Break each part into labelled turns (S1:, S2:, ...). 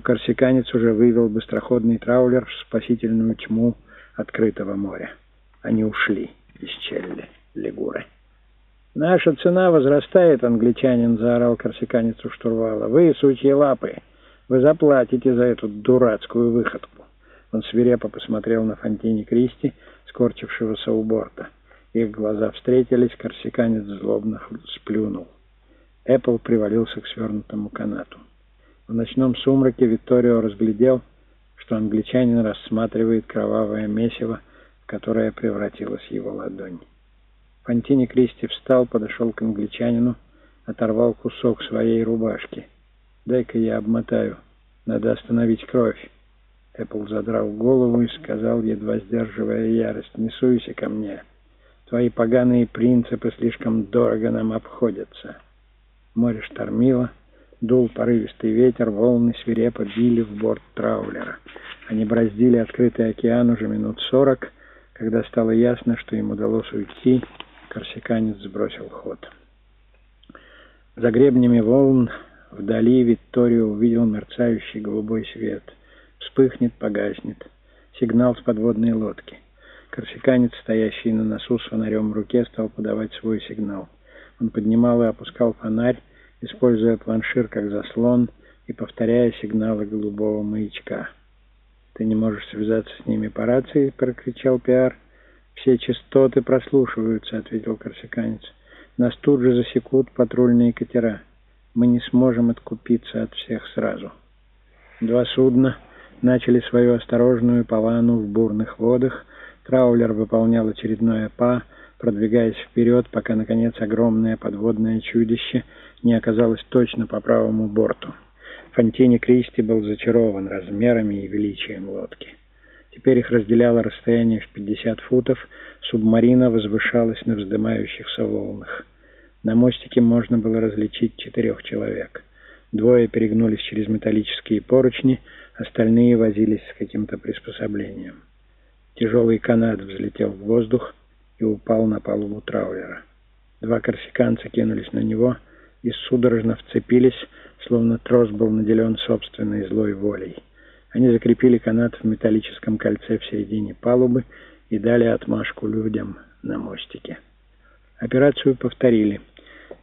S1: но корсиканец уже вывел быстроходный траулер в спасительную тьму открытого моря. Они ушли из Челли, Лигуры. «Наша цена возрастает, англичанин», — заорал корсиканец у штурвала. «Вы, сучьи лапы, вы заплатите за эту дурацкую выходку». Он свирепо посмотрел на Фонтине Кристи, скорчившегося у борта. Их глаза встретились, корсиканец злобно сплюнул. Эппл привалился к свернутому канату. В ночном сумраке Витторио разглядел, что англичанин рассматривает кровавое месиво, в которое превратилась его ладонь. Фонтини Кристи встал, подошел к англичанину, оторвал кусок своей рубашки. «Дай-ка я обмотаю. Надо остановить кровь». Эппл задрал голову и сказал, едва сдерживая ярость, «Не суйся ко мне. Твои поганые принципы слишком дорого нам обходятся». Море штормило, дул порывистый ветер, волны свирепо били в борт траулера. Они браздили открытый океан уже минут сорок, когда стало ясно, что им удалось уйти, корсиканец сбросил ход. За гребнями волн вдали Виктория увидел мерцающий голубой свет. Вспыхнет, погаснет. Сигнал с подводной лодки. Корсиканец, стоящий на носу с фонарем в руке, стал подавать свой сигнал. Он поднимал и опускал фонарь, используя планшир как заслон и повторяя сигналы голубого маячка. «Ты не можешь связаться с ними по рации?» — прокричал Пиар. «Все частоты прослушиваются», — ответил корсиканец. «Нас тут же засекут патрульные катера. Мы не сможем откупиться от всех сразу». Два судна начали свою осторожную повану в бурных водах. Траулер выполнял очередное «па», продвигаясь вперед, пока, наконец, огромное подводное чудище не оказалось точно по правому борту. Фонтини Кристи был зачарован размерами и величием лодки. Теперь их разделяло расстояние в 50 футов, субмарина возвышалась на вздымающихся волнах. На мостике можно было различить четырех человек. Двое перегнулись через металлические поручни, остальные возились с каким-то приспособлением. Тяжелый канат взлетел в воздух, и упал на палубу траулера. Два корсиканца кинулись на него и судорожно вцепились, словно трос был наделен собственной злой волей. Они закрепили канат в металлическом кольце в середине палубы и дали отмашку людям на мостике. Операцию повторили.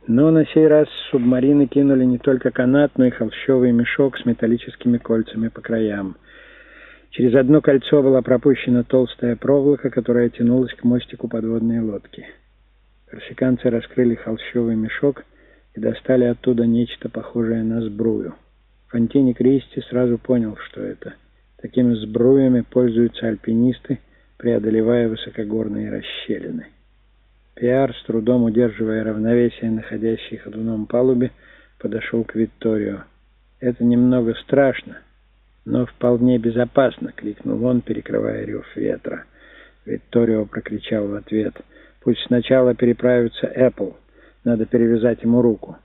S1: Но на сей раз субмарины кинули не только канат, но и холщовый мешок с металлическими кольцами по краям — Через одно кольцо была пропущена толстая проволока, которая тянулась к мостику подводной лодки. Корсиканцы раскрыли холщовый мешок и достали оттуда нечто похожее на сбрую. Фонтини Кристи сразу понял, что это. Такими сбруями пользуются альпинисты, преодолевая высокогорные расщелины. Пиар, с трудом удерживая равновесие находящей ходуном палубе, подошел к Викторио. «Это немного страшно», «Но вполне безопасно!» — крикнул он, перекрывая рев ветра. Викторио прокричал в ответ. «Пусть сначала переправится Эппл. Надо перевязать ему руку».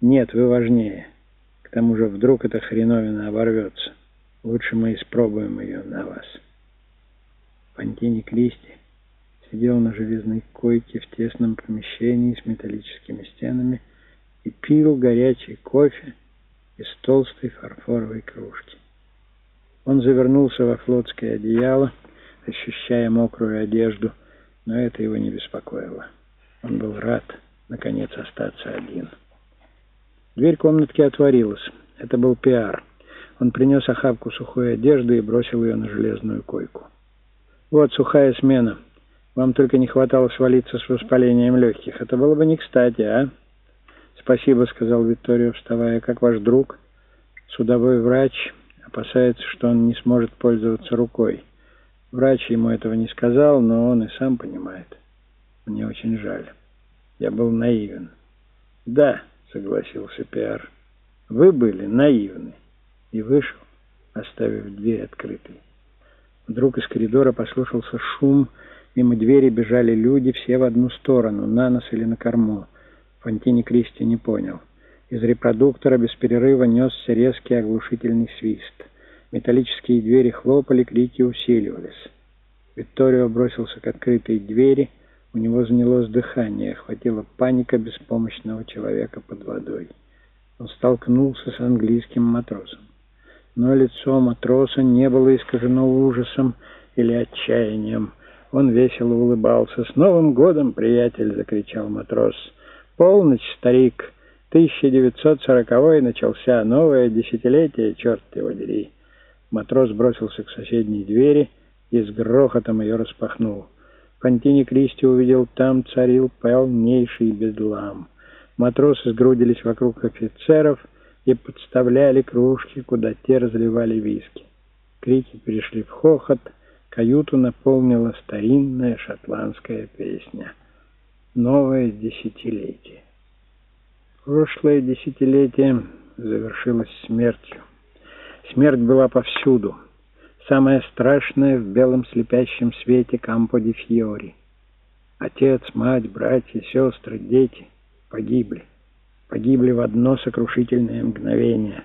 S1: «Нет, вы важнее. К тому же вдруг эта хреновина оборвется. Лучше мы испробуем ее на вас». Фонтини Кристи сидел на железной койке в тесном помещении с металлическими стенами и пил горячий кофе из толстой фарфоровой кружки. Он завернулся во флотское одеяло, ощущая мокрую одежду, но это его не беспокоило. Он был рад, наконец, остаться один. Дверь комнатки отворилась. Это был Пиар. Он принес охапку сухой одежды и бросил ее на железную койку. «Вот сухая смена. Вам только не хватало свалиться с воспалением легких. Это было бы не кстати, а?» «Спасибо», — сказал Виктория, вставая. «Как ваш друг?» «Судовой врач» опасается, что он не сможет пользоваться рукой. Врач ему этого не сказал, но он и сам понимает. Мне очень жаль. Я был наивен. Да, согласился Пиар. Вы были наивны. И вышел, оставив дверь открытой. Вдруг из коридора послышался шум. Мимо двери бежали люди, все в одну сторону, на нос или на корму. Фонтини Кристи не понял. Из репродуктора без перерыва несся резкий оглушительный свист. Металлические двери хлопали, крики усиливались. Викторио бросился к открытой двери. У него занялось дыхание, охватила паника беспомощного человека под водой. Он столкнулся с английским матросом. но лицо матроса не было искажено ужасом или отчаянием. Он весело улыбался. «С Новым годом, приятель!» — закричал матрос. «Полночь, старик! 1940-й начался, новое десятилетие, черт его дери!» Матрос бросился к соседней двери и с грохотом ее распахнул. Фонтини Кристи увидел, там царил полнейший бедлам. Матросы сгрудились вокруг офицеров и подставляли кружки, куда те разливали виски. Крики перешли в хохот, каюту наполнила старинная шотландская песня. Новое десятилетие. Прошлое десятилетие завершилось смертью. Смерть была повсюду. Самое страшное в белом слепящем свете Кампо-де-Фьори. Отец, мать, братья, сестры, дети погибли. Погибли в одно сокрушительное мгновение.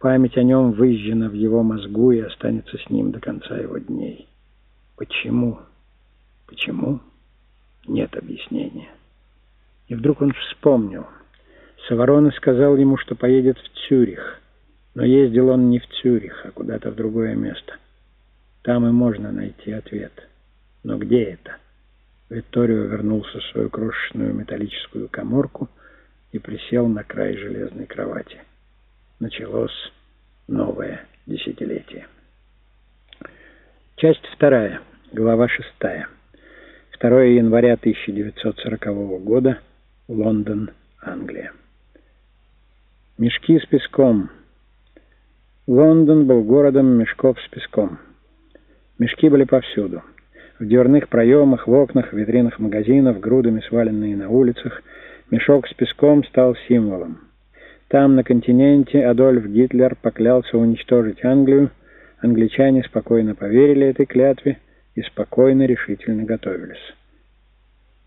S1: Память о нем выжжена в его мозгу и останется с ним до конца его дней. Почему? Почему? Нет объяснения. И вдруг он вспомнил. Саварона сказал ему, что поедет в Цюрих. Но ездил он не в Цюрих, а куда-то в другое место. Там и можно найти ответ. Но где это? Витторио вернулся в свою крошечную металлическую коморку и присел на край железной кровати. Началось новое десятилетие. Часть вторая, глава шестая. 2 января 1940 года, Лондон, Англия. Мешки с песком. Лондон был городом мешков с песком. Мешки были повсюду. В дверных проемах, в окнах, в витринах магазинов, грудами сваленные на улицах, мешок с песком стал символом. Там, на континенте, Адольф Гитлер поклялся уничтожить Англию, англичане спокойно поверили этой клятве и спокойно решительно готовились.